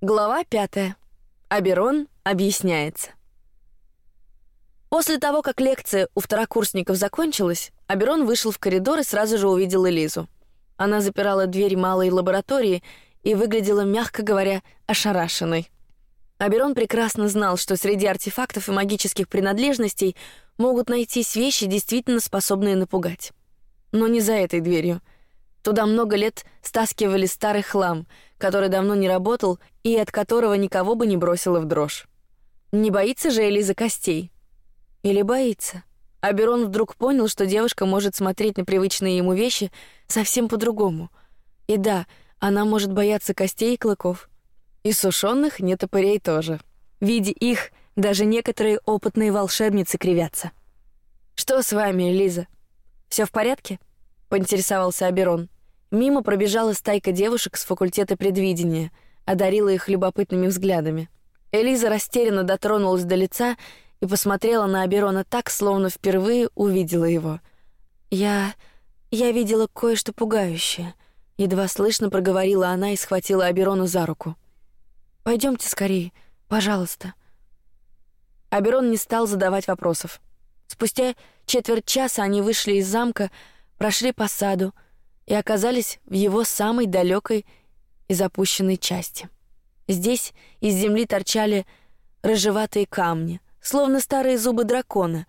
Глава пятая. Аберон объясняется. После того, как лекция у второкурсников закончилась, Аберон вышел в коридор и сразу же увидел Элизу. Она запирала дверь малой лаборатории и выглядела, мягко говоря, ошарашенной. Аберон прекрасно знал, что среди артефактов и магических принадлежностей могут найтись вещи, действительно способные напугать. Но не за этой дверью. Туда много лет стаскивали старый хлам, который давно не работал и от которого никого бы не бросило в дрожь. Не боится же Элиза костей? Или боится? Аберон вдруг понял, что девушка может смотреть на привычные ему вещи совсем по-другому. И да, она может бояться костей и клыков. И сушеных нетопырей тоже. Видя их, даже некоторые опытные волшебницы кривятся. Что с вами, Лиза? Все в порядке? Поинтересовался Аберон. Мимо пробежала стайка девушек с факультета предвидения, одарила их любопытными взглядами. Элиза растерянно дотронулась до лица и посмотрела на Аберона так, словно впервые увидела его. Я я видела кое-что пугающее. Едва слышно проговорила она и схватила Аберона за руку. Пойдемте скорее, пожалуйста. Аберон не стал задавать вопросов. Спустя четверть часа они вышли из замка, прошли по саду и оказались в его самой далекой и запущенной части. Здесь из земли торчали рыжеватые камни, словно старые зубы дракона.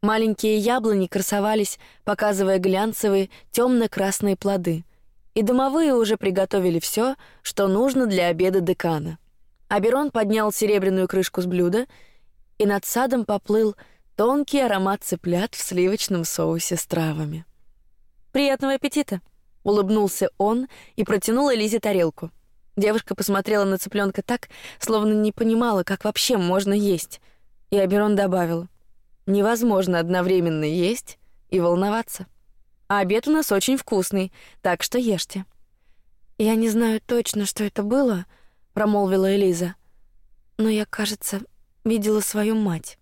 Маленькие яблони красовались, показывая глянцевые темно-красные плоды. И домовые уже приготовили все, что нужно для обеда декана. Аберон поднял серебряную крышку с блюда, и над садом поплыл тонкий аромат цыплят в сливочном соусе с травами. Приятного аппетита! Улыбнулся он и протянул Элизе тарелку. Девушка посмотрела на цыпленка так, словно не понимала, как вообще можно есть. И Аберон добавил: невозможно одновременно есть и волноваться. А обед у нас очень вкусный, так что ешьте. Я не знаю точно, что это было, промолвила Элиза. Но я, кажется, видела свою мать.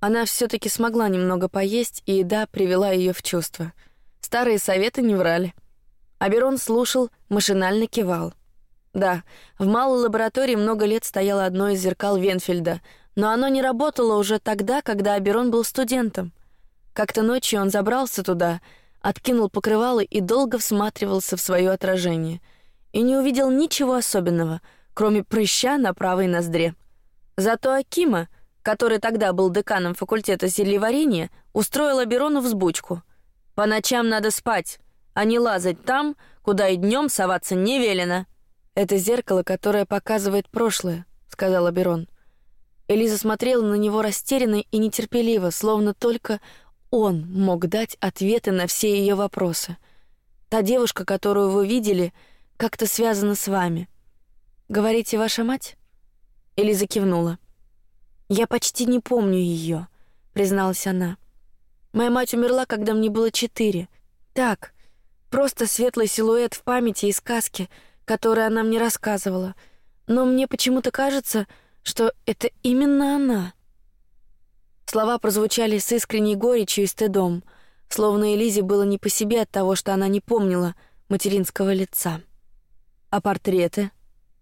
Она все-таки смогла немного поесть, и еда привела ее в чувство. Старые советы не врали. Аберон слушал, машинально кивал. Да, в малой лаборатории много лет стояло одно из зеркал Венфельда, но оно не работало уже тогда, когда Аберон был студентом. Как-то ночью он забрался туда, откинул покрывало и долго всматривался в свое отражение и не увидел ничего особенного — кроме прыща на правой ноздре. Зато Акима, который тогда был деканом факультета зельеварения, устроил Аберону взбучку. По ночам надо спать, а не лазать там, куда и днем соваться не велено. Это зеркало, которое показывает прошлое, сказал Аберон. Элиза смотрела на него растерянно и нетерпеливо, словно только он мог дать ответы на все ее вопросы. Та девушка, которую вы видели, как-то связана с вами. Говорите, ваша мать? Элиза кивнула. Я почти не помню ее, призналась она. Моя мать умерла, когда мне было четыре. Так, просто светлый силуэт в памяти и сказки, которые она мне рассказывала. Но мне почему-то кажется, что это именно она. Слова прозвучали с искренней горечью и стыдом, словно Элизе было не по себе от того, что она не помнила материнского лица. А портреты?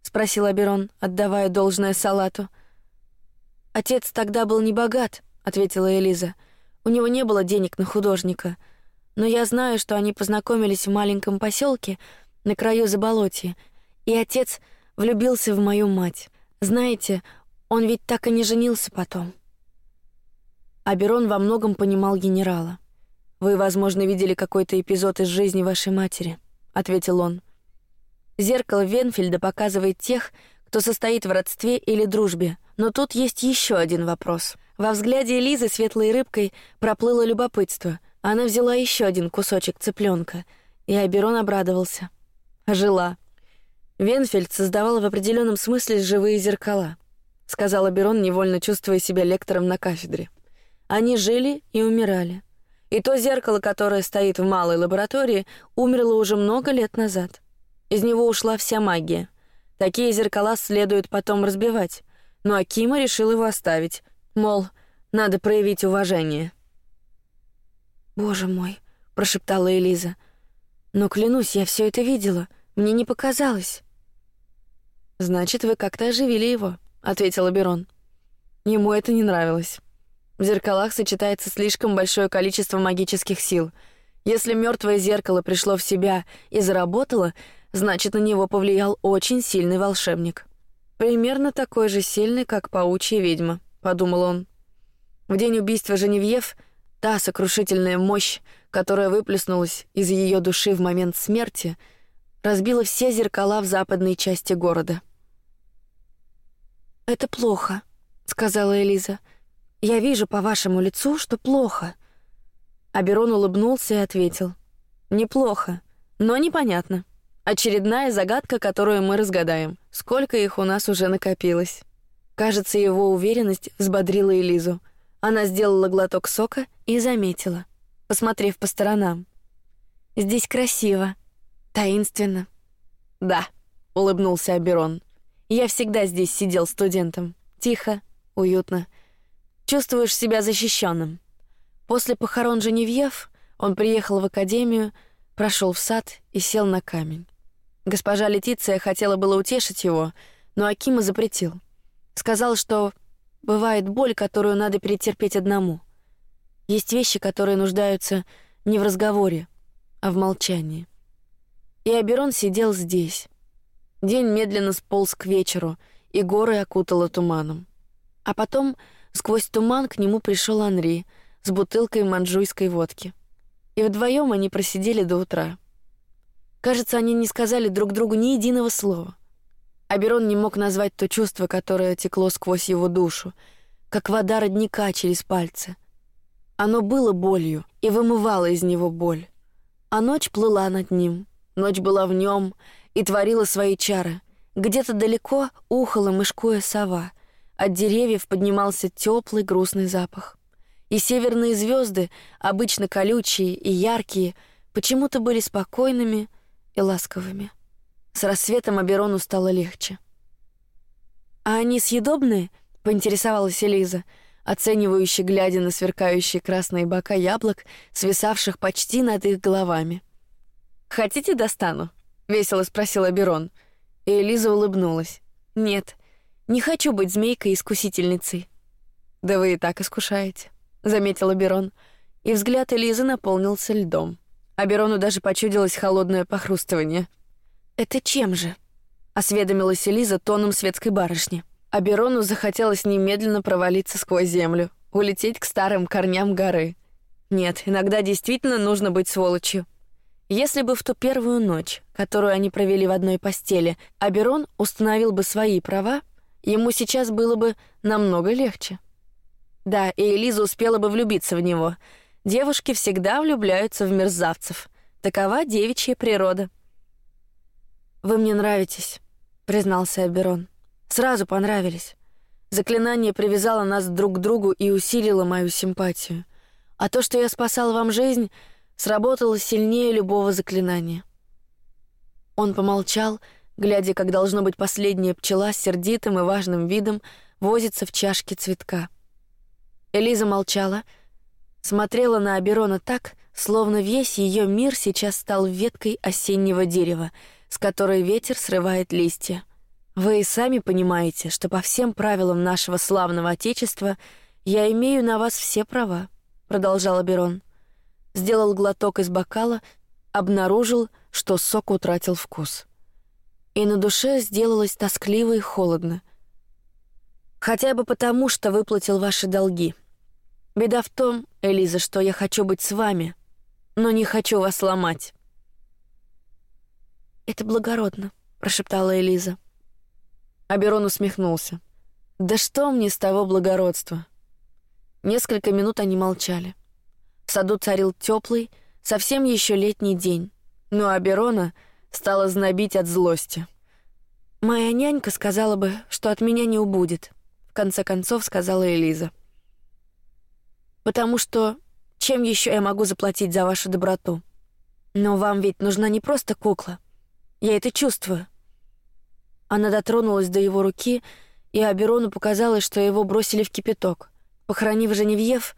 спросил Аберон, отдавая должное салату. Отец тогда был не богат, ответила Элиза. У него не было денег на художника, но я знаю, что они познакомились в маленьком поселке на краю заболотья, и отец влюбился в мою мать. Знаете, он ведь так и не женился потом. Аберон во многом понимал генерала. Вы, возможно, видели какой-то эпизод из жизни вашей матери, ответил он. Зеркало Венфельда показывает тех, кто состоит в родстве или дружбе. Но тут есть еще один вопрос. Во взгляде Лизы светлой рыбкой проплыло любопытство. Она взяла еще один кусочек цыпленка, и Аберон обрадовался. Жила. Венфельд создавал в определенном смысле живые зеркала, сказал Аберон, невольно чувствуя себя лектором на кафедре. Они жили и умирали. И то зеркало, которое стоит в малой лаборатории, умерло уже много лет назад. Из него ушла вся магия. Такие зеркала следует потом разбивать. Но Акима решил его оставить, мол, надо проявить уважение. Боже мой, прошептала Элиза. Но клянусь, я все это видела. Мне не показалось. Значит, вы как-то оживили его, ответил Аберон. Ему это не нравилось. В зеркалах сочетается слишком большое количество магических сил. Если мертвое зеркало пришло в себя и заработало, значит, на него повлиял очень сильный волшебник. Примерно такой же сильный, как паучья ведьма, подумал он. В день убийства Женевьев та сокрушительная мощь, которая выплеснулась из ее души в момент смерти, разбила все зеркала в западной части города. Это плохо, сказала Элиза. Я вижу по вашему лицу, что плохо. Аберон улыбнулся и ответил: неплохо, но непонятно. Очередная загадка, которую мы разгадаем. Сколько их у нас уже накопилось? Кажется, его уверенность взбодрила Элизу. Она сделала глоток сока и заметила, посмотрев по сторонам: здесь красиво, таинственно. Да, улыбнулся Аберон. Я всегда здесь сидел студентом. Тихо, уютно. Чувствуешь себя защищенным. После похорон Женевьев он приехал в академию, прошел в сад и сел на камень. Госпожа Летиция хотела было утешить его, но Акима запретил. Сказал, что бывает боль, которую надо перетерпеть одному. Есть вещи, которые нуждаются не в разговоре, а в молчании. И Аберон сидел здесь. День медленно сполз к вечеру, и горы окутало туманом. А потом сквозь туман к нему пришел Анри с бутылкой манжуйской водки. И вдвоем они просидели до утра. Кажется, они не сказали друг другу ни единого слова. Аберон не мог назвать то чувство, которое текло сквозь его душу, как вода родника через пальцы. Оно было болью и вымывало из него боль. А ночь плыла над ним, ночь была в нем и творила свои чары. Где-то далеко ухала мышкуя сова. От деревьев поднимался теплый грустный запах. И северные звезды, обычно колючие и яркие, почему-то были спокойными и ласковыми. С рассветом Аберону стало легче. А они съедобные? поинтересовалась Элиза, оценивающе глядя на сверкающие красные бока яблок, свисавших почти над их головами. Хотите достану? весело спросил Аберон. И Элиза улыбнулась. Нет, не хочу быть змейкой-искусительницей. Да вы и так искушаете, заметил Аберон, и взгляд Элизы наполнился льдом. Аберону даже почудилось холодное похрустывание. Это чем же? осведомилась Элиза тоном светской барышни. Аберону захотелось немедленно провалиться сквозь землю, улететь к старым корням горы. Нет, иногда действительно нужно быть сволочью. Если бы в ту первую ночь, которую они провели в одной постели, Аберон установил бы свои права, ему сейчас было бы намного легче. Да, и Элиза успела бы влюбиться в него, Девушки всегда влюбляются в мерзавцев. Такова девичья природа. Вы мне нравитесь, признался Аберон. Сразу понравились. Заклинание привязало нас друг к другу и усилило мою симпатию. А то, что я спасал вам жизнь, сработало сильнее любого заклинания. Он помолчал, глядя, как должно быть последняя пчела с сердитым и важным видом возится в чашке цветка. Элиза молчала, смотрела на Аберона так, словно весь ее мир сейчас стал веткой осеннего дерева, с которой ветер срывает листья. Вы и сами понимаете, что по всем правилам нашего славного отечества я имею на вас все права, продолжал Аберон. Сделал глоток из бокала, обнаружил, что сок утратил вкус, и на душе сделалось тоскливо и холодно. Хотя бы потому, что выплатил ваши долги. Беда в том, Элиза, что я хочу быть с вами, но не хочу вас сломать. Это благородно, прошептала Элиза. Аберон усмехнулся. Да что мне с того благородства? Несколько минут они молчали. В саду царил теплый, совсем еще летний день, но Аберона стало знобить от злости. Моя нянька сказала бы, что от меня не убудет. В конце концов сказала Элиза потому что чем еще я могу заплатить за вашу доброту? Но вам ведь нужна не просто кукла. Я это чувствую. Она дотронулась до его руки, и Аберону показалось, что его бросили в кипяток. Похоронив Женевьев,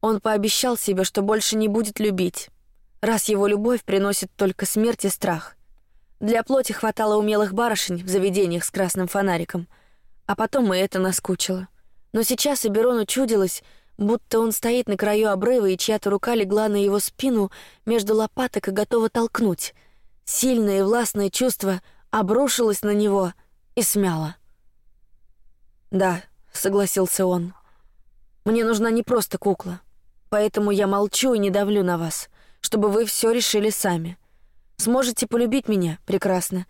он пообещал себе, что больше не будет любить, раз его любовь приносит только смерть и страх. Для плоти хватало умелых барышень в заведениях с красным фонариком, а потом и это наскучило. Но сейчас Эберону чудилось, будто он стоит на краю обрыва, и чья-то рука легла на его спину между лопаток и готова толкнуть. Сильное и властное чувство обрушилось на него и смяло. «Да», — согласился он, — «мне нужна не просто кукла, поэтому я молчу и не давлю на вас, чтобы вы все решили сами. Сможете полюбить меня — прекрасно.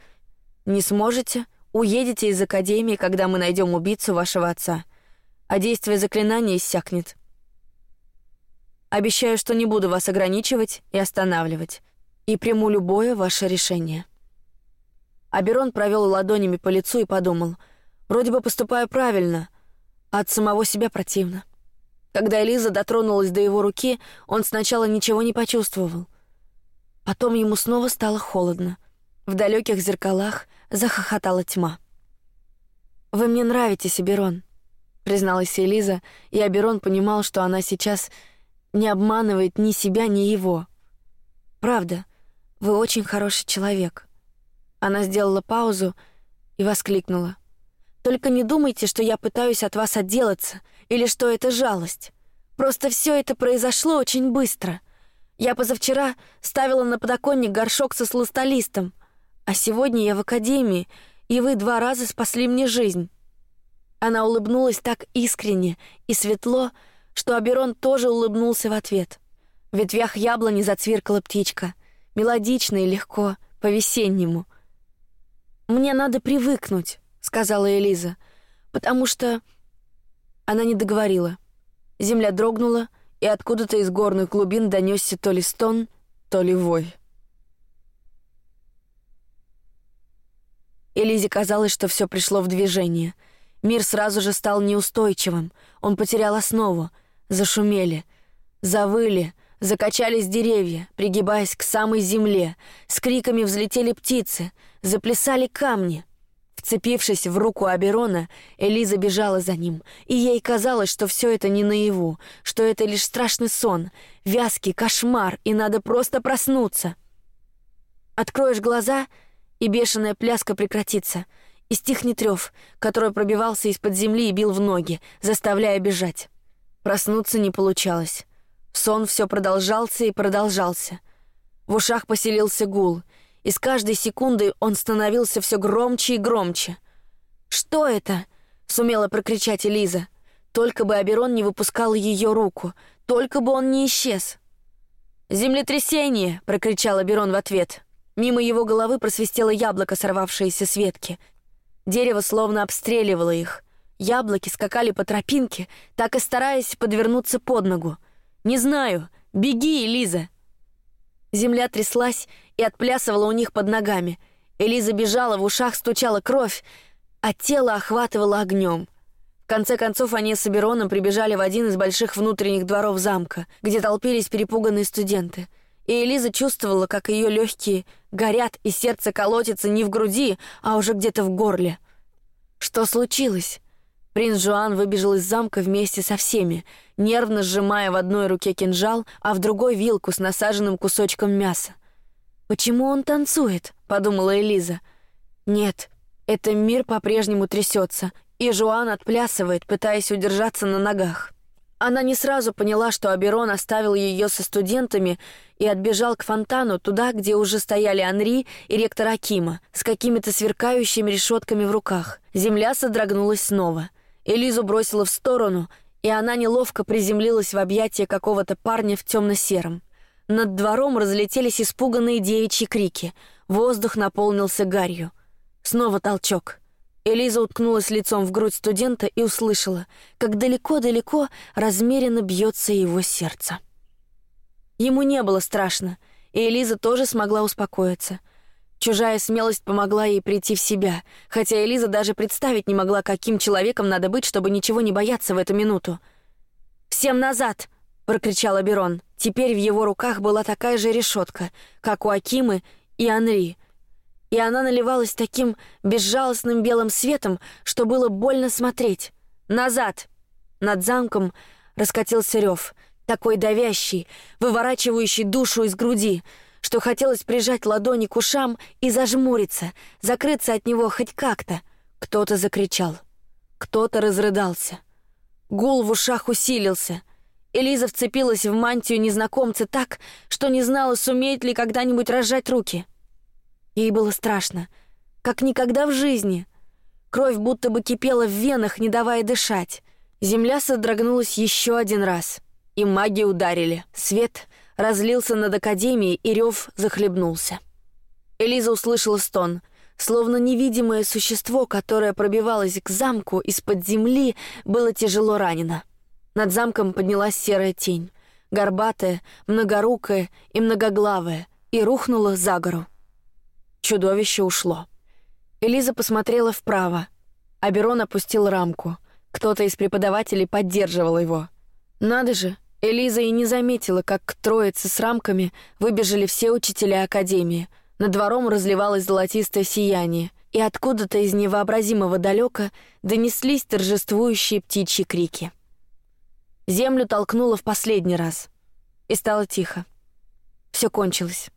Не сможете — уедете из Академии, когда мы найдем убийцу вашего отца, а действие заклинания иссякнет. Обещаю, что не буду вас ограничивать и останавливать, и приму любое ваше решение». Аберон провел ладонями по лицу и подумал, вроде бы поступаю правильно, а от самого себя противно. Когда Элиза дотронулась до его руки, он сначала ничего не почувствовал. Потом ему снова стало холодно. В далеких зеркалах захохотала тьма. «Вы мне нравитесь, Аберон», — призналась Элиза, и Аберон понимал, что она сейчас не обманывает ни себя, ни его. «Правда, вы очень хороший человек». Она сделала паузу и воскликнула. «Только не думайте, что я пытаюсь от вас отделаться или что это жалость. Просто все это произошло очень быстро. Я позавчера ставила на подоконник горшок со сластолистом, а сегодня я в академии, и вы два раза спасли мне жизнь». Она улыбнулась так искренне и светло, что Аберон тоже улыбнулся в ответ. В ветвях яблони зацвиркала птичка, мелодично и легко, по-весеннему — мне надо привыкнуть, сказала Элиза, потому что она не договорила. Земля дрогнула, и откуда-то из горных глубин донесся то ли стон, то ли вой. Элизе казалось, что все пришло в движение. Мир сразу же стал неустойчивым. Он потерял основу. Зашумели, завыли, закачались деревья, пригибаясь к самой земле. С криками взлетели птицы — заплясали камни. Вцепившись в руку Аберона, Элиза бежала за ним, и ей казалось, что все это не наяву, что это лишь страшный сон, вязкий кошмар, и надо просто проснуться. Откроешь глаза, и бешеная пляска прекратится, и стихнет рев, который пробивался из-под земли и бил в ноги, заставляя бежать. Проснуться не получалось. Сон все продолжался и продолжался. В ушах поселился гул — и с каждой секундой он становился все громче и громче. «Что это?» — сумела прокричать Элиза. Только бы Аберон не выпускал ее руку, только бы он не исчез. «Землетрясение!» — прокричал Аберон в ответ. Мимо его головы просвистело яблоко, сорвавшееся с ветки. Дерево словно обстреливало их. Яблоки скакали по тропинке, так и стараясь подвернуться под ногу. «Не знаю. Беги, Элиза!» Земля тряслась и отплясывала у них под ногами. Элиза бежала, в ушах стучала кровь, а тело охватывало огнем. В конце концов они с Абероном прибежали в один из больших внутренних дворов замка, где толпились перепуганные студенты. И Элиза чувствовала, как ее легкие горят и сердце колотится не в груди, а уже где-то в горле. Что случилось? Принц Жуан выбежал из замка вместе со всеми, нервно сжимая в одной руке кинжал, а в другой вилку с насаженным кусочком мяса. Почему он танцует? подумала Элиза. Нет, это мир по-прежнему трясется, и Жуан отплясывает, пытаясь удержаться на ногах. Она не сразу поняла, что Аберон оставил ее со студентами и отбежал к фонтану туда, где уже стояли Анри и ректор Акима с какими-то сверкающими решетками в руках. Земля содрогнулась снова. Элизу бросила в сторону, и она неловко приземлилась в объятия какого-то парня в темно-сером. Над двором разлетелись испуганные девичьи крики. Воздух наполнился гарью. Снова толчок. Элиза уткнулась лицом в грудь студента и услышала, как далеко-далеко размеренно бьется его сердце. Ему не было страшно, и Элиза тоже смогла успокоиться — Чужая смелость помогла ей прийти в себя, хотя Элиза даже представить не могла, каким человеком надо быть, чтобы ничего не бояться в эту минуту. «Всем назад!» — прокричал Аберон. Теперь в его руках была такая же решетка, как у Акимы и Анри, и она наливалась таким безжалостным белым светом, что было больно смотреть. «Назад!» Над замком раскатился рев, такой давящий, выворачивающий душу из груди — что хотелось прижать ладони к ушам и зажмуриться, закрыться от него хоть как-то. Кто-то закричал, кто-то разрыдался. Гул в ушах усилился. Элиза вцепилась в мантию незнакомца так, что не знала, сумеет ли когда-нибудь разжать руки. Ей было страшно, как никогда в жизни. Кровь будто бы кипела в венах, не давая дышать. Земля содрогнулась еще один раз, и маги ударили. Свет разлился над академией, и рев захлебнулся. Элиза услышала стон, словно невидимое существо, которое пробивалось к замку из-под земли, было тяжело ранено. Над замком поднялась серая тень, горбатая, многорукая и многоглавая, и рухнула за гору. Чудовище ушло. Элиза посмотрела вправо. Аберон опустил рамку. Кто-то из преподавателей поддерживал его. Надо же, Элиза и не заметила, как к троице с рамками выбежали все учителя академии. Над двором разливалось золотистое сияние, и откуда-то из невообразимого далека донеслись торжествующие птичьи крики. Землю толкнуло в последний раз, и стало тихо. Все кончилось.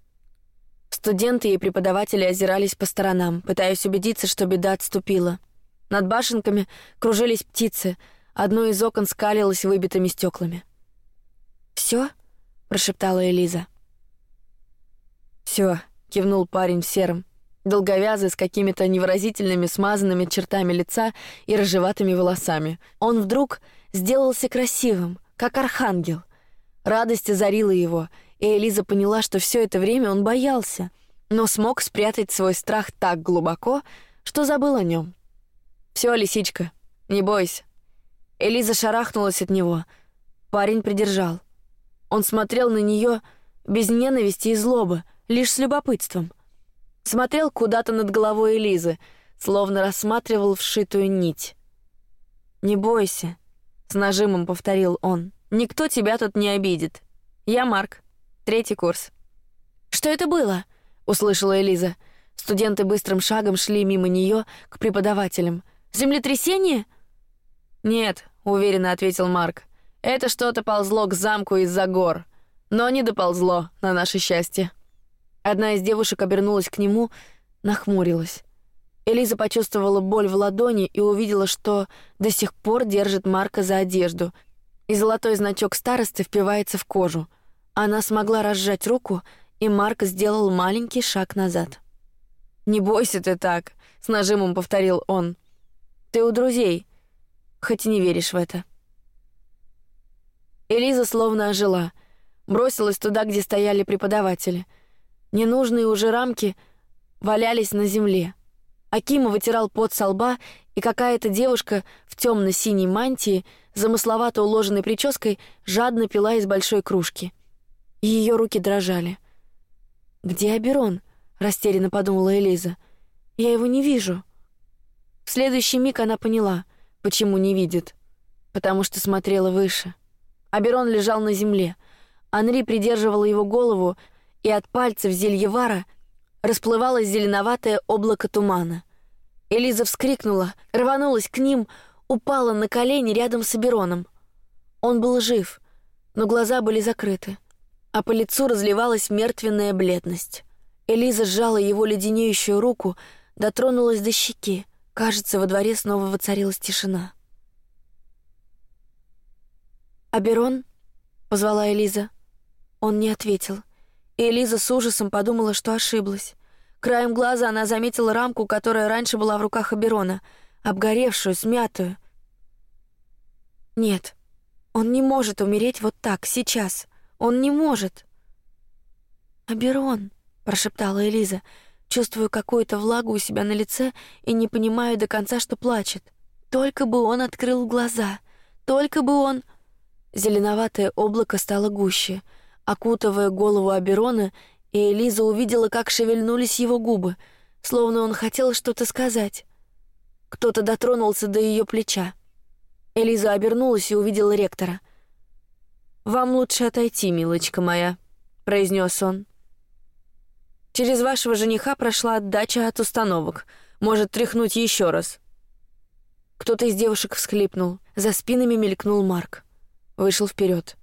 Студенты и преподаватели озирались по сторонам, пытаясь убедиться, что беда отступила. Над башенками кружились птицы, одно из окон скалилось выбитыми стеклами. Все? прошептала Элиза. Все, кивнул парень в сером, долговязый с какими-то невыразительными смазанными чертами лица и рыжеватыми волосами. Он вдруг сделался красивым, как архангел. Радость озарила его, и Элиза поняла, что все это время он боялся, но смог спрятать свой страх так глубоко, что забыл о нем. Все, лисичка, не бойся. Элиза шарахнулась от него. Парень придержал. Он смотрел на нее без ненависти и злобы, лишь с любопытством. Смотрел куда-то над головой Элизы, словно рассматривал вшитую нить. Не бойся, с нажимом повторил он. Никто тебя тут не обидит. Я Марк. Третий курс. Что это было? услышала Элиза. Студенты быстрым шагом шли мимо нее к преподавателям. Землетрясение? Нет, уверенно ответил Марк. Это что-то ползло к замку из-за гор, но не доползло на наше счастье. Одна из девушек обернулась к нему, нахмурилась. Элиза почувствовала боль в ладони и увидела, что до сих пор держит Марка за одежду, и золотой значок старосты впивается в кожу. Она смогла разжать руку, и Марк сделал маленький шаг назад. Не бойся ты так, с нажимом повторил он. Ты у друзей, хоть и не веришь в это. Элиза словно ожила, бросилась туда, где стояли преподаватели. Ненужные уже рамки валялись на земле. Акима вытирал пот со лба, и какая-то девушка в темно-синей мантии, замысловато уложенной прической, жадно пила из большой кружки ее руки дрожали. Где Аберон? растерянно подумала Элиза. Я его не вижу. В следующий миг она поняла, почему не видит, потому что смотрела выше. Аберон лежал на земле. Анри придерживал его голову, и от пальцев Зельевара расплывалось зеленоватое облако тумана. Элиза вскрикнула, рванулась к ним, упала на колени рядом с Абероном. Он был жив, но глаза были закрыты а по лицу разливалась мертвенная бледность. Элиза сжала его леденеющую руку, дотронулась до щеки. Кажется, во дворе снова воцарилась тишина. Аберон позвала Элиза. Он не ответил. И Элиза с ужасом подумала, что ошиблась. Краем глаза она заметила рамку, которая раньше была в руках Аберона, обгоревшую, смятую. Нет, он не может умереть вот так сейчас. Он не может. Аберон, прошептала Элиза, чувствуя какую-то влагу у себя на лице и не понимая до конца, что плачет. Только бы он открыл глаза, только бы он. Зеленоватое облако стало гуще, окутывая голову Аберона, и Элиза увидела, как шевельнулись его губы, словно он хотел что-то сказать. Кто-то дотронулся до ее плеча. Элиза обернулась и увидела ректора. Вам лучше отойти, милочка моя, произнес он. Через вашего жениха прошла отдача от установок. Может тряхнуть еще раз. Кто-то из девушек всхлипнул. За спинами мелькнул Марк. Вышел вперед.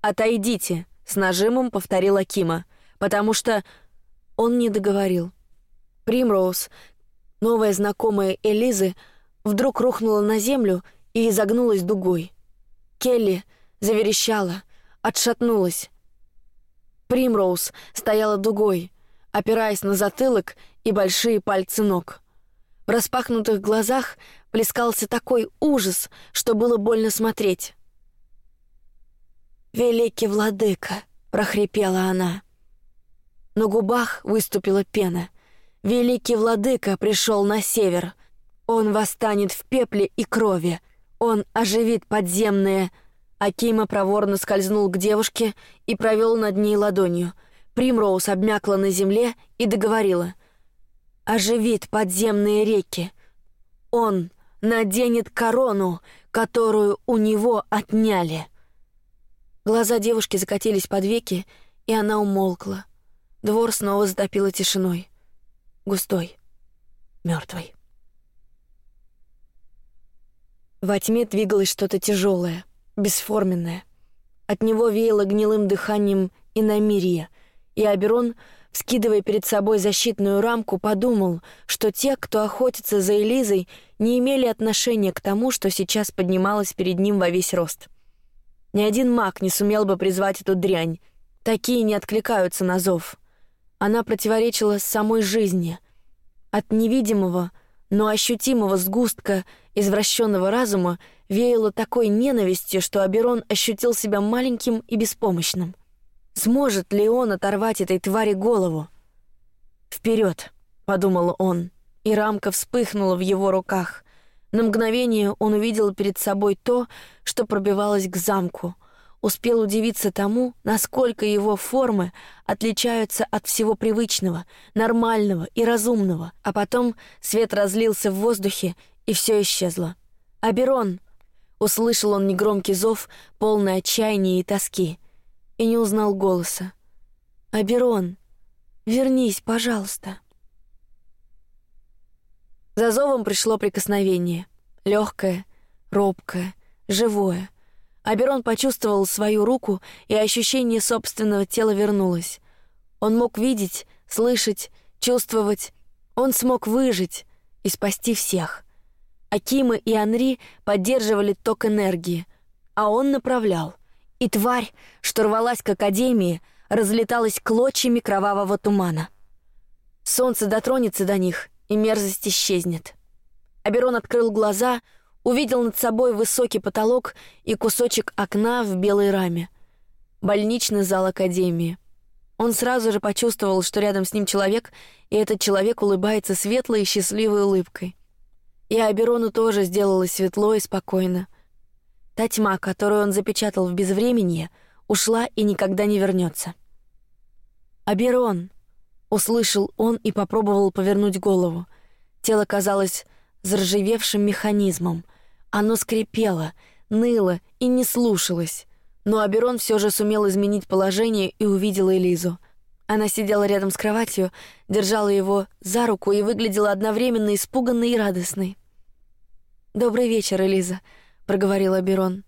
Отойдите, с нажимом повторила Кима. потому что он не договорил. Примроуз, новая знакомая Элизы, вдруг рухнула на землю и изогнулась дугой. Келли заверещала, отшатнулась. Примроуз стояла дугой, опираясь на затылок и большие пальцы ног. В распахнутых глазах плескался такой ужас, что было больно смотреть. «Великий владыка!» — прохрипела она. На губах выступила пена. «Великий владыка пришел на север. Он восстанет в пепле и крови. Он оживит подземные...» Акима проворно скользнул к девушке и провел над ней ладонью. Примроуз обмякла на земле и договорила. «Оживит подземные реки. Он наденет корону, которую у него отняли». Глаза девушки закатились под веки, и она умолкла. Двор снова затопило тишиной. Густой, мертвый. Во тьме двигалось что-то тяжелое, бесформенное. От него веяло гнилым дыханием и намирия, и Аберон, вскидывая перед собой защитную рамку, подумал, что те, кто охотится за Элизой, не имели отношения к тому, что сейчас поднималось перед ним во весь рост. Ни один маг не сумел бы призвать эту дрянь. Такие не откликаются на зов. Она противоречила самой жизни. От невидимого, но ощутимого сгустка извращенного разума веяло такой ненавистью, что Аберон ощутил себя маленьким и беспомощным. Сможет ли он оторвать этой твари голову? Вперед, подумал он, и рамка вспыхнула в его руках. На мгновение он увидел перед собой то, что пробивалось к замку. Успел удивиться тому, насколько его формы отличаются от всего привычного, нормального и разумного. А потом свет разлился в воздухе, и все исчезло. «Аберон!» — услышал он негромкий зов, полный отчаяния и тоски, и не узнал голоса. «Аберон, вернись, пожалуйста!» За зовом пришло прикосновение. Легкое, робкое, живое. Аберон почувствовал свою руку, и ощущение собственного тела вернулось. Он мог видеть, слышать, чувствовать. Он смог выжить и спасти всех. Акима и Анри поддерживали ток энергии, а он направлял. И тварь, что рвалась к Академии, разлеталась клочьями кровавого тумана. Солнце дотронется до них, и мерзость исчезнет. Аберон открыл глаза, увидел над собой высокий потолок и кусочек окна в белой раме. Больничный зал академии. Он сразу же почувствовал, что рядом с ним человек, и этот человек улыбается светлой и счастливой улыбкой. И Аберону тоже сделалось светло и спокойно. Та тьма, которую он запечатал в безвременье, ушла и никогда не вернется. Аберон, Услышал он и попробовал повернуть голову. Тело казалось заржавевшим механизмом. Оно скрипело, ныло и не слушалось. Но Аберон все же сумел изменить положение и увидел Элизу. Она сидела рядом с кроватью, держала его за руку и выглядела одновременно испуганной и радостной. Добрый вечер, Элиза, проговорил Аберон,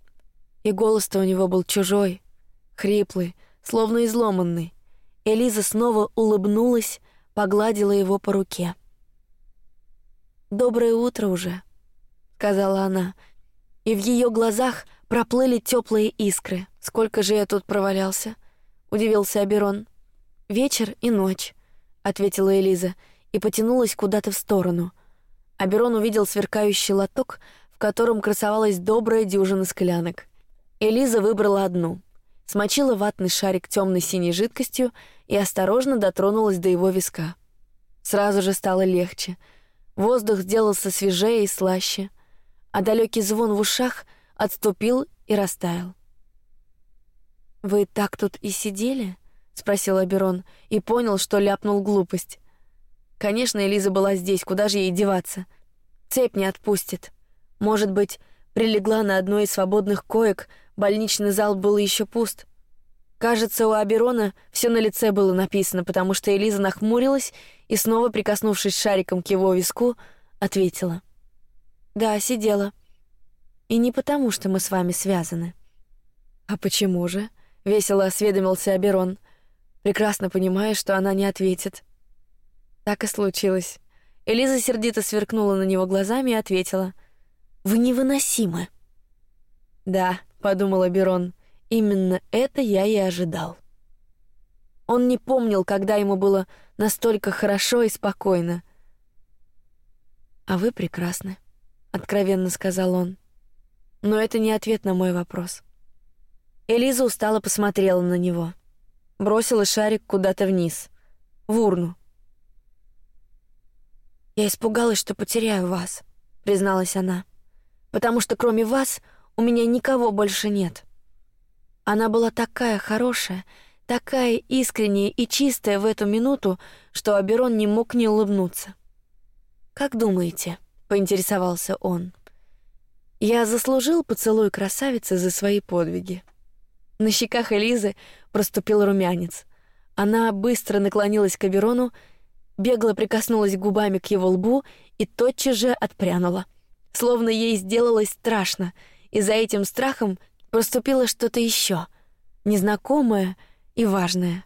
и голос-то у него был чужой, хриплый, словно изломанный. Элиза снова улыбнулась, погладила его по руке. Доброе утро уже, сказала она, и в ее глазах проплыли теплые искры. Сколько же я тут провалялся? удивился Аберон. Вечер и ночь, ответила Элиза и потянулась куда-то в сторону. Аберон увидел сверкающий лоток, в котором красовалась добрая дюжина склянок. Элиза выбрала одну смочила ватный шарик темной синей жидкостью и осторожно дотронулась до его виска. Сразу же стало легче. Воздух сделался свежее и слаще, а далекий звон в ушах отступил и растаял. Вы так тут и сидели? спросил Аберон и понял, что ляпнул глупость. Конечно, Элиза была здесь, куда же ей деваться? Цепь не отпустит. Может быть, прилегла на одной из свободных коек Больничный зал был еще пуст. Кажется, у Аберона все на лице было написано, потому что Элиза нахмурилась и снова, прикоснувшись шариком к его виску, ответила: "Да, сидела. И не потому, что мы с вами связаны. А почему же? Весело осведомился Аберон. прекрасно понимая, что она не ответит. Так и случилось. Элиза сердито сверкнула на него глазами и ответила: "Вы невыносимы". Да, подумала Берон, именно это я и ожидал. Он не помнил, когда ему было настолько хорошо и спокойно. А вы прекрасны, откровенно сказал он. Но это не ответ на мой вопрос. Элиза устало посмотрела на него, бросила шарик куда-то вниз, в урну. Я испугалась, что потеряю вас, призналась она, потому что кроме вас у меня никого больше нет. Она была такая хорошая, такая искренняя и чистая в эту минуту, что Аберон не мог не улыбнуться. Как думаете? поинтересовался он. Я заслужил поцелуй красавицы за свои подвиги. На щеках Элизы проступил румянец. Она быстро наклонилась к Аберону бегло прикоснулась губами к его лбу и тотчас же отпрянула, словно ей сделалось страшно, и за этим страхом проступило что-то еще, незнакомое и важное.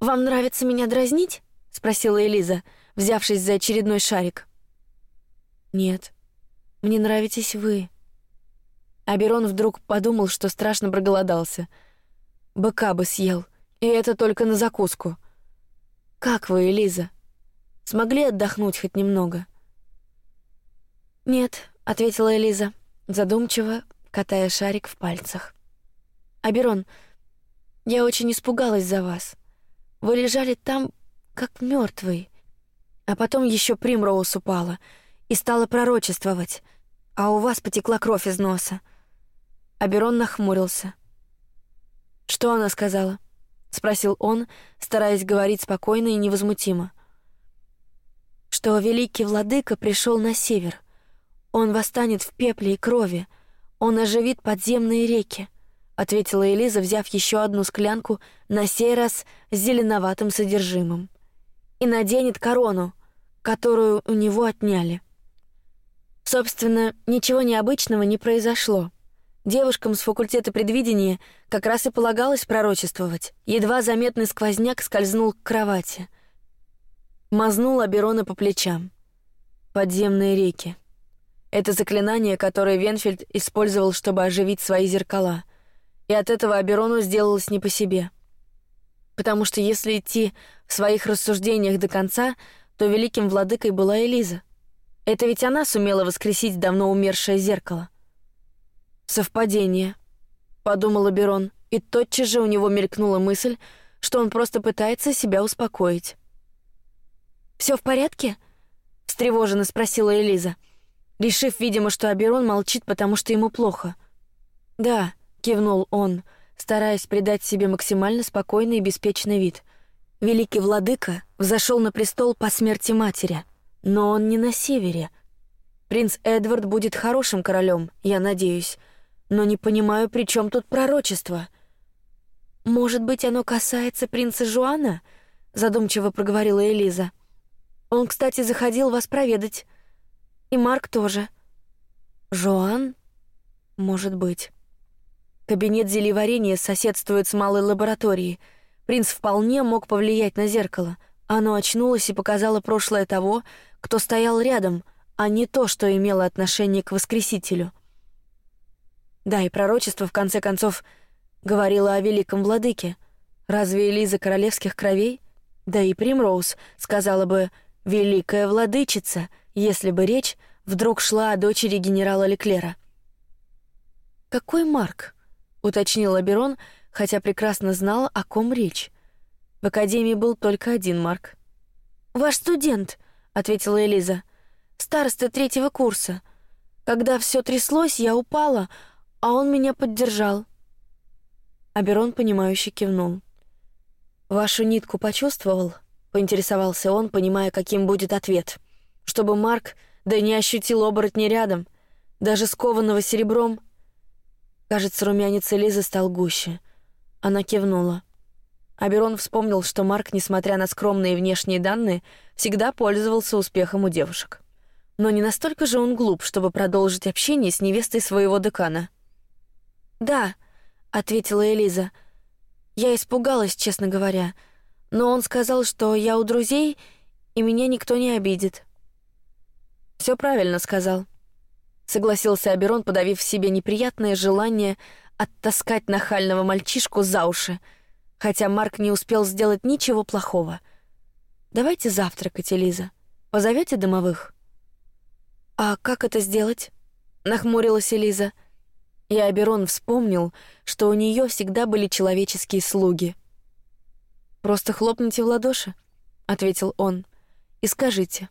Вам нравится меня дразнить? – спросила Элиза, взявшись за очередной шарик. Нет, мне нравитесь вы. Аберон вдруг подумал, что страшно проголодался. Быка бы съел, и это только на закуску. Как вы, Элиза? Смогли отдохнуть хоть немного? Нет, ответила Элиза, задумчиво катая шарик в пальцах. Аберон, я очень испугалась за вас. Вы лежали там, как мертвый, а потом еще Примроуз упала и стала пророчествовать, а у вас потекла кровь из носа. Аберон нахмурился. Что она сказала? спросил он, стараясь говорить спокойно и невозмутимо. Что великий владыка пришел на север. Он восстанет в пепле и крови. Он оживит подземные реки, ответила Элиза, взяв еще одну склянку, на сей раз с зеленоватым содержимым, и наденет корону, которую у него отняли. Собственно, ничего необычного не произошло. Девушкам с факультета предвидения как раз и полагалось пророчествовать. Едва заметный сквозняк скользнул к кровати, мазнул Аберона по плечам. Подземные реки. Это заклинание, которое Венфельд использовал, чтобы оживить свои зеркала, и от этого Аберону сделалось не по себе. Потому что если идти в своих рассуждениях до конца, то великим владыкой была Элиза. Это ведь она сумела воскресить давно умершее зеркало. Совпадение, подумал Берон, и тотчас же у него мелькнула мысль, что он просто пытается себя успокоить. Все в порядке? встревоженно спросила Элиза, решив, видимо, что Аберон молчит, потому что ему плохо. Да, кивнул он, стараясь придать себе максимально спокойный и беспечный вид. Великий владыка взошел на престол по смерти матери, но он не на севере. Принц Эдвард будет хорошим королем, я надеюсь но не понимаю, при чем тут пророчество. Может быть, оно касается принца Жуана? Задумчиво проговорила Элиза. Он, кстати, заходил вас проведать, и Марк тоже. Жуан? Может быть. Кабинет зельеварения соседствует с малой лабораторией. Принц вполне мог повлиять на зеркало. Оно очнулось и показало прошлое того, кто стоял рядом, а не то, что имело отношение к Воскресителю. Да, и пророчество в конце концов говорило о великом владыке. Разве Элиза королевских кровей? Да и Примроуз сказала бы великая владычица, если бы речь вдруг шла о дочери генерала Леклера. Какой Марк? уточнил Аберон, хотя прекрасно знал, о ком речь. В академии был только один Марк. Ваш студент, ответила Элиза, староста третьего курса. Когда все тряслось, я упала, а он меня поддержал. Аберон понимающе кивнул. Вашу нитку почувствовал? Поинтересовался он, понимая, каким будет ответ, чтобы Марк да не ощутил оборотня рядом, даже скованного серебром. Кажется, румянец Элизы стал гуще. Она кивнула. Аберон вспомнил, что Марк, несмотря на скромные внешние данные, всегда пользовался успехом у девушек. Но не настолько же он глуп, чтобы продолжить общение с невестой своего декана. Да, ответила Элиза. Я испугалась, честно говоря, но он сказал, что я у друзей, и меня никто не обидит. Все правильно сказал. Согласился Аберон, подавив в себе неприятное желание оттаскать нахального мальчишку за уши, хотя Марк не успел сделать ничего плохого. Давайте завтракать, Элиза. Позовете домовых. А как это сделать? Нахмурилась Элиза. И Аберон вспомнил, что у нее всегда были человеческие слуги. Просто хлопните в ладоши, ответил он, и скажите: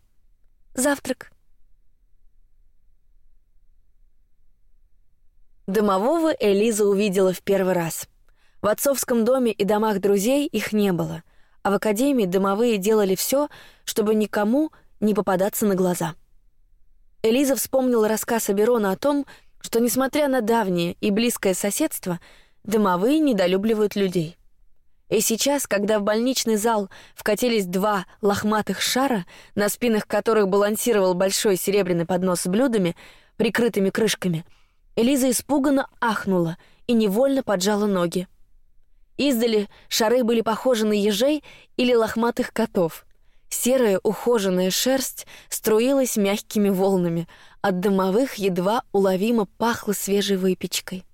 завтрак. Домового Элиза увидела в первый раз. В отцовском доме и домах друзей их не было, а в академии домовые делали все, чтобы никому не попадаться на глаза. Элиза вспомнила рассказ Аберона о том, что, несмотря на давнее и близкое соседство, домовые недолюбливают людей. И сейчас, когда в больничный зал вкатились два лохматых шара, на спинах которых балансировал большой серебряный поднос с блюдами, прикрытыми крышками — Элиза испуганно ахнула и невольно поджала ноги. Издали шары были похожи на ежей или лохматых котов. Серая ухоженная шерсть струилась мягкими волнами, от дымовых едва уловимо пахло свежей выпечкой.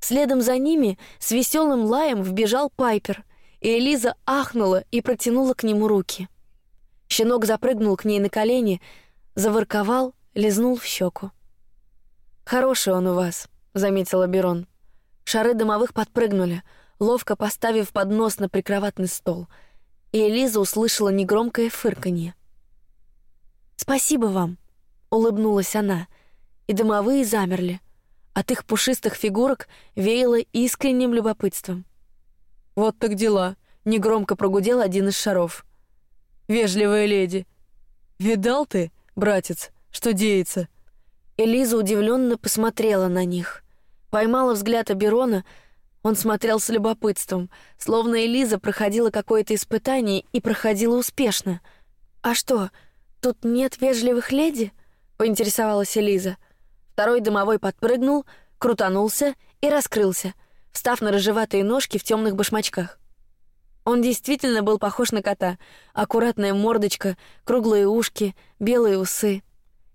Следом за ними с веселым лаем вбежал Пайпер, и Элиза ахнула и протянула к нему руки. Щенок запрыгнул к ней на колени, заворковал, лизнул в щеку. Хороший он у вас, заметила Берон. Шары дымовых подпрыгнули, ловко поставив поднос на прикроватный стол, и Элиза услышала негромкое фырканье. Спасибо вам, улыбнулась она, и дымовые замерли. От их пушистых фигурок веяло искренним любопытством. Вот так дела, негромко прогудел один из шаров. Вежливая леди, видал ты, братец, что деется? Элиза удивленно посмотрела на них, поймала взгляд Аберона. Он смотрел с любопытством, словно Элиза проходила какое-то испытание и проходила успешно. А что, тут нет вежливых леди? поинтересовалась Элиза. Второй домовой подпрыгнул, крутанулся и раскрылся, встав на рыжеватые ножки в темных башмачках. Он действительно был похож на кота: аккуратная мордочка, круглые ушки, белые усы.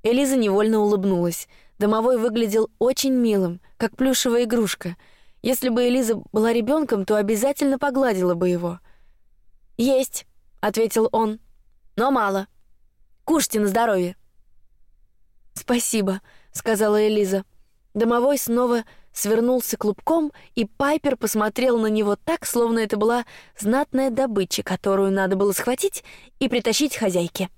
Элиза невольно улыбнулась. Домовой выглядел очень милым, как плюшевая игрушка. Если бы Элиза была ребенком, то обязательно погладила бы его. Есть, ответил он, но мало. Кушайте на здоровье. Спасибо, сказала Элиза. Домовой снова свернулся клубком, и Пайпер посмотрел на него так, словно это была знатная добыча, которую надо было схватить и притащить хозяйке.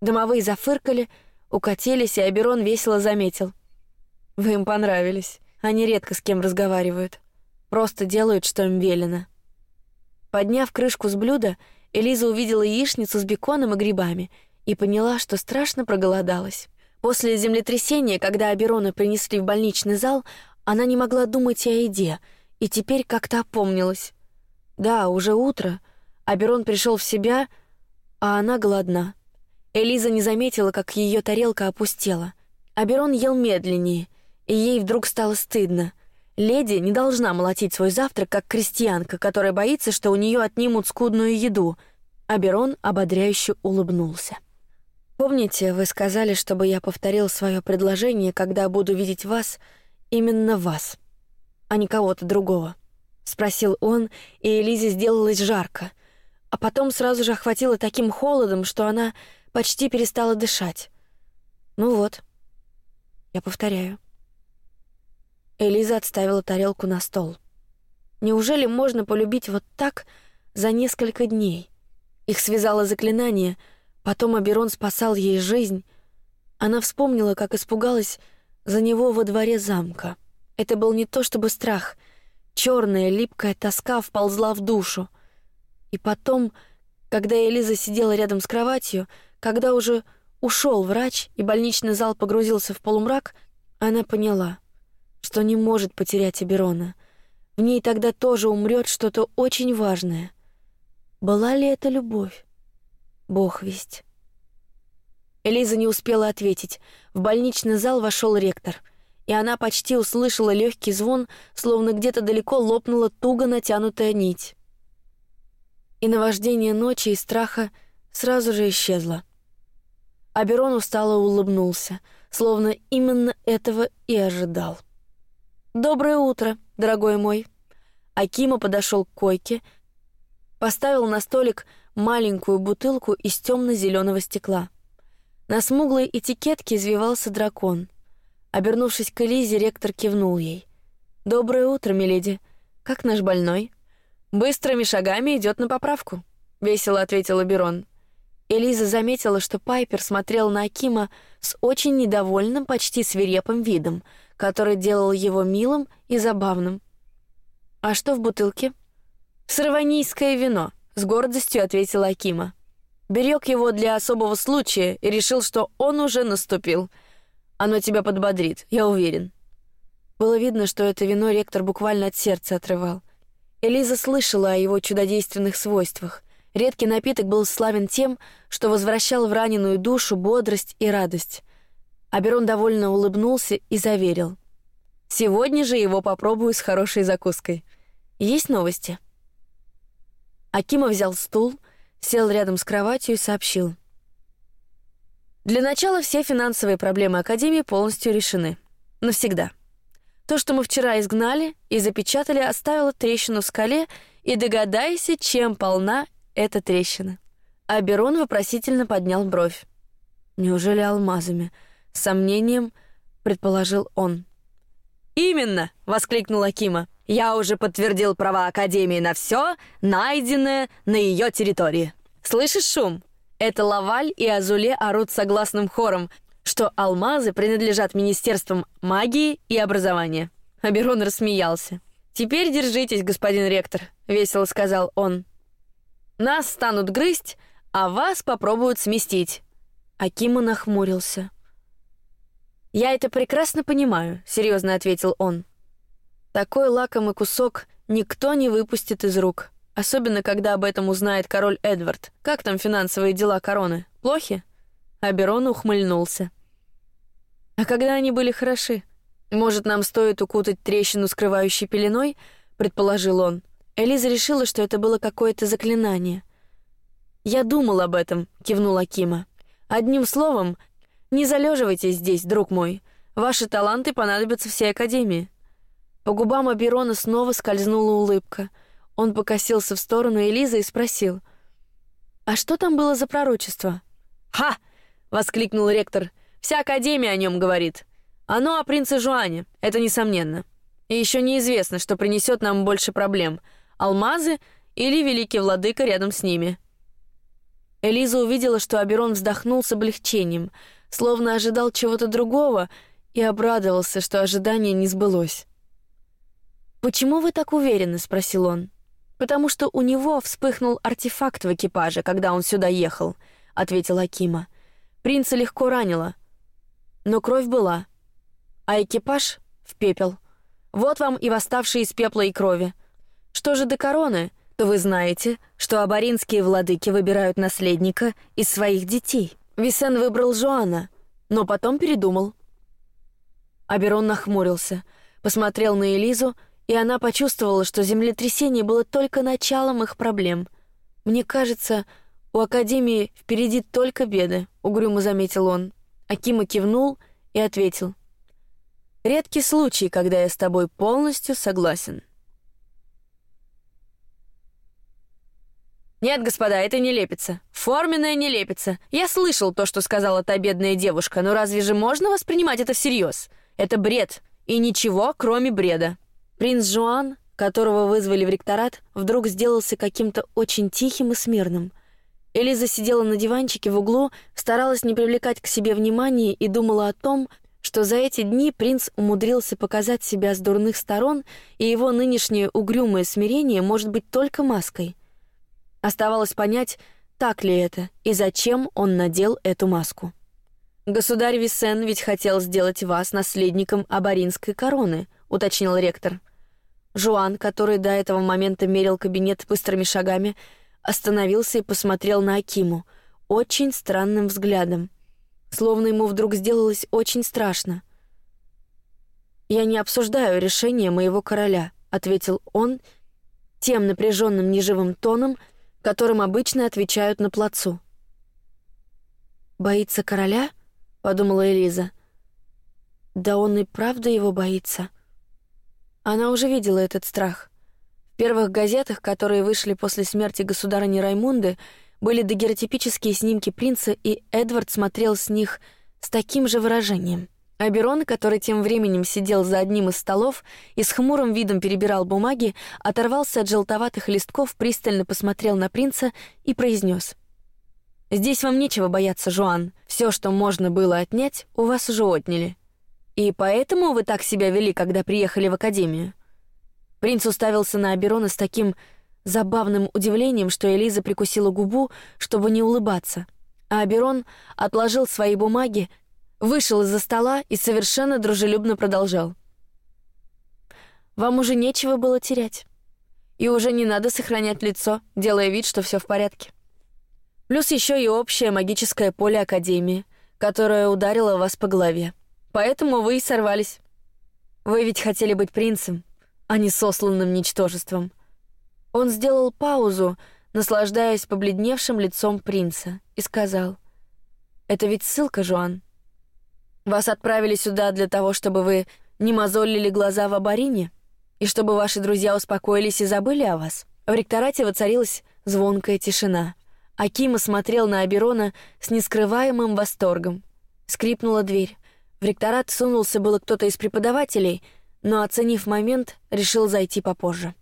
Домовые зафыркали, укатились, и Аберон весело заметил: "Вы им понравились. Они редко с кем разговаривают, просто делают, что им велено". Подняв крышку с блюда, Элиза увидела яичницу с беконом и грибами и поняла, что страшно проголодалась. После землетрясения, когда Аберона принесли в больничный зал, она не могла думать о еде и теперь как-то опомнилась. Да, уже утро. Аберон пришел в себя, а она голодна. Элиза не заметила, как ее тарелка опустела. Аберон ел медленнее, и ей вдруг стало стыдно. Леди не должна молотить свой завтрак как крестьянка, которая боится, что у нее отнимут скудную еду. Аберон ободряюще улыбнулся. Помните, вы сказали, чтобы я повторил свое предложение, когда буду видеть вас, именно вас, а не кого-то другого? спросил он, и Элизе сделалось жарко, а потом сразу же охватило таким холодом, что она почти перестала дышать. Ну вот, я повторяю. Элиза отставила тарелку на стол. Неужели можно полюбить вот так за несколько дней? Их связало заклинание, потом Аберон спасал ей жизнь. Она вспомнила, как испугалась за него во дворе замка. Это был не то чтобы страх, черная липкая тоска вползла в душу. И потом, когда Элиза сидела рядом с кроватью, когда уже ушел врач и больничный зал погрузился в полумрак, она поняла, что не может потерять Аберона. В ней тогда тоже умрет что-то очень важное. Была ли это любовь? Бог весть. Элиза не успела ответить. В больничный зал вошел ректор, и она почти услышала легкий звон, словно где-то далеко лопнула туго натянутая нить. И наваждение ночи и страха сразу же исчезло. Аберон устало улыбнулся, словно именно этого и ожидал. «Доброе утро, дорогой мой». Акима подошел к койке, поставил на столик маленькую бутылку из темно-зеленого стекла. На смуглой этикетке извивался дракон. Обернувшись к Элизе, ректор кивнул ей. «Доброе утро, миледи. Как наш больной?» «Быстрыми шагами идет на поправку», — весело ответила Берон. Элиза заметила, что Пайпер смотрел на Акима с очень недовольным, почти свирепым видом, который делал его милым и забавным. «А что в бутылке?» «Сраванийское вино», — с гордостью ответила Акима. Берег его для особого случая и решил, что он уже наступил. Оно тебя подбодрит, я уверен. Было видно, что это вино ректор буквально от сердца отрывал. Элиза слышала о его чудодейственных свойствах. Редкий напиток был славен тем, что возвращал в раненую душу бодрость и радость. Аберон довольно улыбнулся и заверил: "Сегодня же его попробую с хорошей закуской. Есть новости?" Акима взял стул, сел рядом с кроватью и сообщил. Для начала все финансовые проблемы Академии полностью решены. Навсегда. То, что мы вчера изгнали и запечатали, оставило трещину в скале, и догадайся, чем полна эта трещина. Аберон вопросительно поднял бровь. Неужели алмазами? С сомнением предположил он. Именно, воскликнул Акима. Я уже подтвердил права Академии на все, найденное на ее территории. Слышишь шум? Это Лаваль и Азуле орут согласным хором, что алмазы принадлежат Министерствам магии и образования. Аберон рассмеялся. «Теперь держитесь, господин ректор», — весело сказал он. «Нас станут грызть, а вас попробуют сместить». Акима нахмурился. «Я это прекрасно понимаю», — серьезно ответил он. Такой лакомый кусок никто не выпустит из рук, особенно когда об этом узнает король Эдвард. Как там финансовые дела короны? Плохи? Аберон ухмыльнулся. А когда они были хороши? Может, нам стоит укутать трещину скрывающей пеленой? предположил он. Элиза решила, что это было какое-то заклинание. Я думал об этом, кивнул Акима. Одним словом, не залеживайтесь здесь, друг мой. Ваши таланты понадобятся всей академии. По губам Аберона снова скользнула улыбка. Он покосился в сторону Элизы и спросил: "А что там было за пророчество?" "Ха!" воскликнул ректор. "Вся академия о нем говорит. Оно о принце Жуане, это несомненно. И еще неизвестно, что принесет нам больше проблем: алмазы или великий владыка рядом с ними." Элиза увидела, что Аберон вздохнул с облегчением, словно ожидал чего-то другого, и обрадовался, что ожидание не сбылось. «Почему вы так уверены?» — спросил он. «Потому что у него вспыхнул артефакт в экипаже, когда он сюда ехал», — ответил Акима. «Принца легко ранило, но кровь была, а экипаж — в пепел. Вот вам и восставшие из пепла и крови. Что же до короны, то вы знаете, что абаринские владыки выбирают наследника из своих детей. Висен выбрал Жоана, но потом передумал». Аберон нахмурился, посмотрел на Элизу и она почувствовала, что землетрясение было только началом их проблем. Мне кажется, у академии впереди только беды, угрюмо заметил он. Акима кивнул и ответил: редкий случай, когда я с тобой полностью согласен. Нет, господа, это не лепится. Форменная не лепится. Я слышал то, что сказала та бедная девушка, но разве же можно воспринимать это всерьез? Это бред и ничего, кроме бреда. Принц Жуан, которого вызвали в ректорат, вдруг сделался каким-то очень тихим и смирным. Элиза сидела на диванчике в углу, старалась не привлекать к себе внимания и думала о том, что за эти дни принц умудрился показать себя с дурных сторон, и его нынешнее угрюмое смирение может быть только маской. Оставалось понять, так ли это и зачем он надел эту маску. Государь Висен ведь хотел сделать вас наследником абаринской короны, уточнил ректор. Жуан, который до этого момента мерил кабинет быстрыми шагами, остановился и посмотрел на Акиму очень странным взглядом, словно ему вдруг сделалось очень страшно. Я не обсуждаю решение моего короля, ответил он тем напряженным неживым тоном, которым обычно отвечают на плацу. Боится короля? подумала Элиза. Да он и правда его боится. Она уже видела этот страх. В первых газетах, которые вышли после смерти государыни Раймунды, были дагеротипические снимки принца, и Эдвард смотрел с них с таким же выражением. Аберон, который тем временем сидел за одним из столов и с хмурым видом перебирал бумаги, оторвался от желтоватых листков, пристально посмотрел на принца и произнес: Здесь вам нечего бояться, Жуан. Все, что можно было отнять, у вас уже отняли. И поэтому вы так себя вели, когда приехали в академию. Принц уставился на Аберона с таким забавным удивлением, что Элиза прикусила губу, чтобы не улыбаться. А Аберон отложил свои бумаги, вышел из-за стола и совершенно дружелюбно продолжал: "Вам уже нечего было терять, и уже не надо сохранять лицо, делая вид, что все в порядке. Плюс еще и общее магическое поле Академии, которое ударило вас по голове. Поэтому вы и сорвались. Вы ведь хотели быть принцем, а не сосланным ничтожеством. Он сделал паузу, наслаждаясь побледневшим лицом принца, и сказал: "Это ведь ссылка, Жуан. Вас отправили сюда для того, чтобы вы не мозолили глаза в Абарине, и чтобы ваши друзья успокоились и забыли о вас". В ректорате воцарилась звонкая тишина. Акима смотрел на Аберона с нескрываемым восторгом. Скрипнула дверь. В ректорат сунулся было кто-то из преподавателей, но, оценив момент, решил зайти попозже.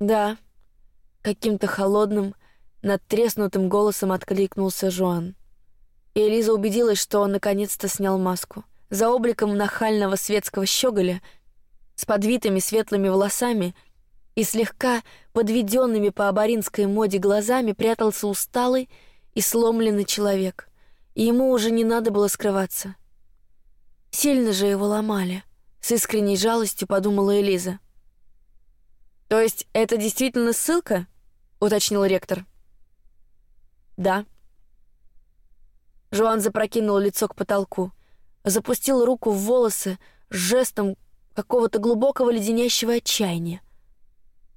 Да, каким-то холодным, надтреснутым голосом откликнулся Жуан. И Элиза убедилась, что он наконец-то снял маску. За обликом нахального светского щеголя с подвитыми светлыми волосами и слегка подведенными по абаринской моде глазами прятался усталый и сломленный человек, и ему уже не надо было скрываться. Сильно же его ломали. С искренней жалостью подумала Элиза. То есть это действительно ссылка? уточнил ректор. Да. Жуан запрокинул лицо к потолку, запустил руку в волосы жестом какого-то глубокого леденящего отчаяния.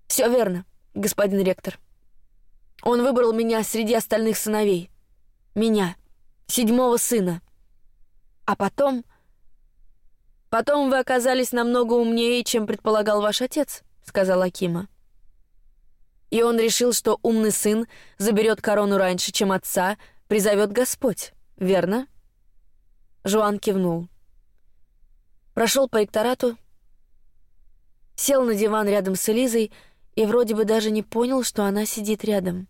Все верно, господин ректор. Он выбрал меня среди остальных сыновей. Меня, седьмого сына. А потом... Потом вы оказались намного умнее, чем предполагал ваш отец, сказал Акима. И он решил, что умный сын заберет корону раньше, чем отца призовет Господь, верно? Жуан кивнул. Прошел по ректорату, сел на диван рядом с Элизой и вроде бы даже не понял, что она сидит рядом.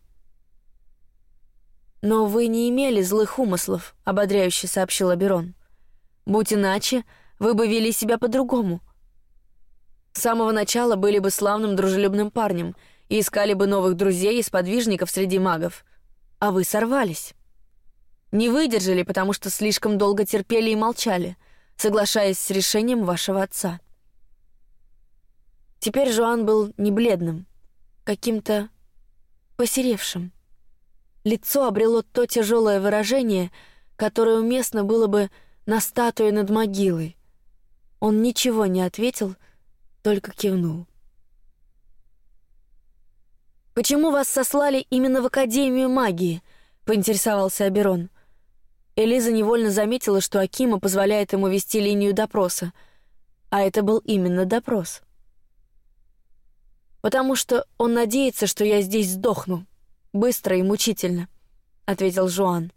Но вы не имели злых умыслов, ободряюще сообщил Аберон. Будь иначе, вы бы вели себя по-другому. С самого начала были бы славным дружелюбным парнем и искали бы новых друзей и сподвижников среди магов, а вы сорвались. Не выдержали, потому что слишком долго терпели и молчали, соглашаясь с решением вашего отца. Теперь Жуан был не бледным, каким-то посеревшим. Лицо обрело то тяжелое выражение, которое уместно было бы на статуе над могилой. Он ничего не ответил, только кивнул. Почему вас сослали именно в Академию магии? поинтересовался Аберон. Элиза невольно заметила, что Акима позволяет ему вести линию допроса, а это был именно допрос потому что он надеется, что я здесь сдохну, быстро и мучительно, ответил Жуан,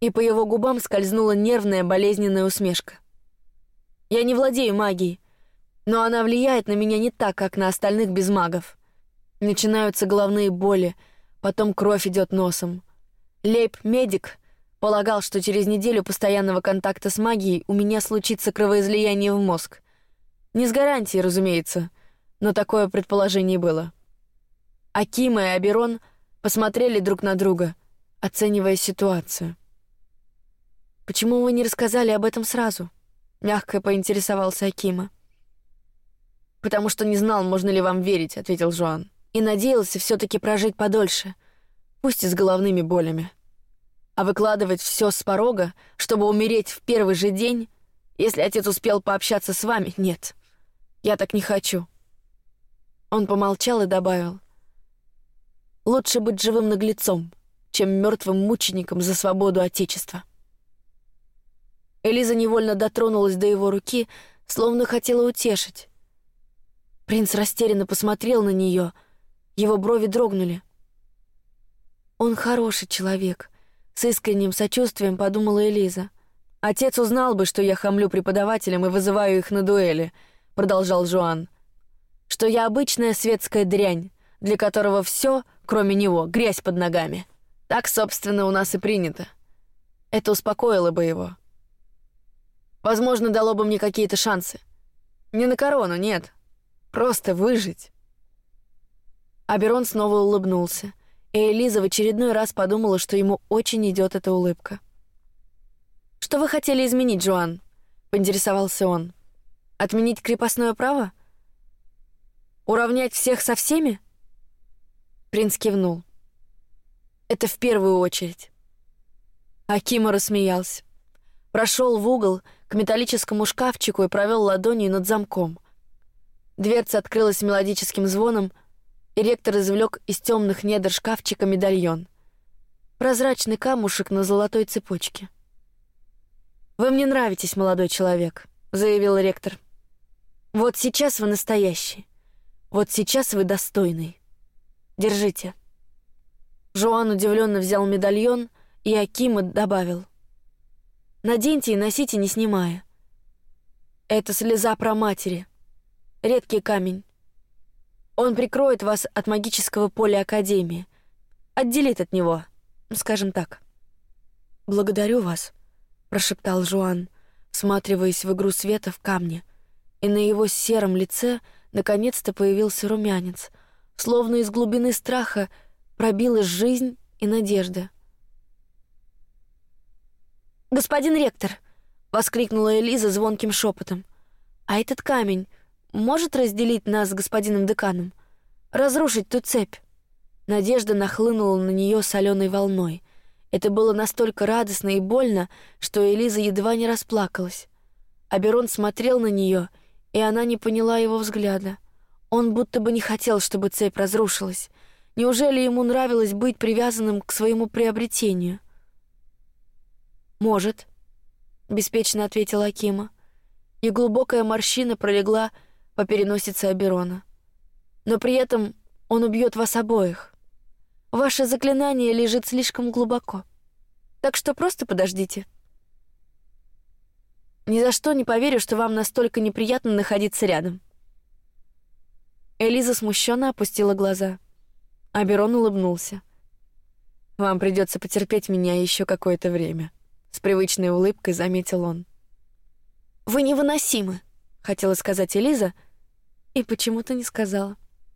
и по его губам скользнула нервная болезненная усмешка. Я не владею магией, но она влияет на меня не так, как на остальных без магов. Начинаются головные боли, потом кровь идет носом. Лейб-медик полагал, что через неделю постоянного контакта с магией у меня случится кровоизлияние в мозг. Не с гарантией, разумеется, но такое предположение было. Акима и Аберон посмотрели друг на друга, оценивая ситуацию. Почему вы не рассказали об этом сразу? Мягко поинтересовался Акима. Потому что не знал, можно ли вам верить, ответил Жуан, и надеялся все-таки прожить подольше, пусть и с головными болями. А выкладывать все с порога, чтобы умереть в первый же день, Если отец успел пообщаться с вами, нет. Я так не хочу. Он помолчал и добавил: Лучше быть живым наглецом, чем мертвым мучеником за свободу отечества. Элиза невольно дотронулась до его руки, словно хотела утешить. Принц растерянно посмотрел на нее, его брови дрогнули. Он хороший человек, с искренним сочувствием подумала Элиза. Отец узнал бы, что я хамлю преподавателям и вызываю их на дуэли, продолжал Жуан. Что я обычная светская дрянь, для которого все, кроме него, грязь под ногами. Так, собственно, у нас и принято. Это успокоило бы его. Возможно, дало бы мне какие-то шансы. Не на корону, нет. Просто выжить. Аберон снова улыбнулся, и Элиза в очередной раз подумала, что ему очень идет эта улыбка. Что вы хотели изменить, Джоан? Поинтересовался он. Отменить крепостное право? Уравнять всех со всеми? Принц кивнул. Это в первую очередь. Акима рассмеялся, прошел в угол к металлическому шкафчику и провел ладонью над замком. Дверца открылась мелодическим звоном, и ректор извлек из темных недр шкафчика медальон. Прозрачный камушек на золотой цепочке. Вы мне нравитесь, молодой человек, заявил ректор. Вот сейчас вы настоящий. Вот сейчас вы достойный. Держите. Жуан удивленно взял медальон, и Акима добавил: Наденьте и носите, не снимая. Это слеза про матери, редкий камень. Он прикроет вас от магического поля Академии, отделит от него, скажем так. Благодарю вас, прошептал Жуан, всматриваясь в игру света в камне, и на его сером лице наконец-то появился румянец, словно из глубины страха пробилась жизнь и надежда. Господин ректор, воскликнула Элиза звонким шепотом. А этот камень может разделить нас с господином деканом, разрушить ту цепь. Надежда нахлынула на нее соленой волной. Это было настолько радостно и больно, что Элиза едва не расплакалась. Аберон смотрел на нее, и она не поняла его взгляда. Он будто бы не хотел, чтобы цепь разрушилась. Неужели ему нравилось быть привязанным к своему приобретению? Может, беспечно ответила Акима, и глубокая морщина пролегла по переносице Аберона. Но при этом он убьет вас обоих. Ваше заклинание лежит слишком глубоко, так что просто подождите. Ни за что не поверю, что вам настолько неприятно находиться рядом. Элиза смущенно опустила глаза. Аберон улыбнулся. Вам придется потерпеть меня еще какое-то время. С привычной улыбкой заметил он. Вы невыносимы, хотела сказать Элиза, и почему-то не сказала.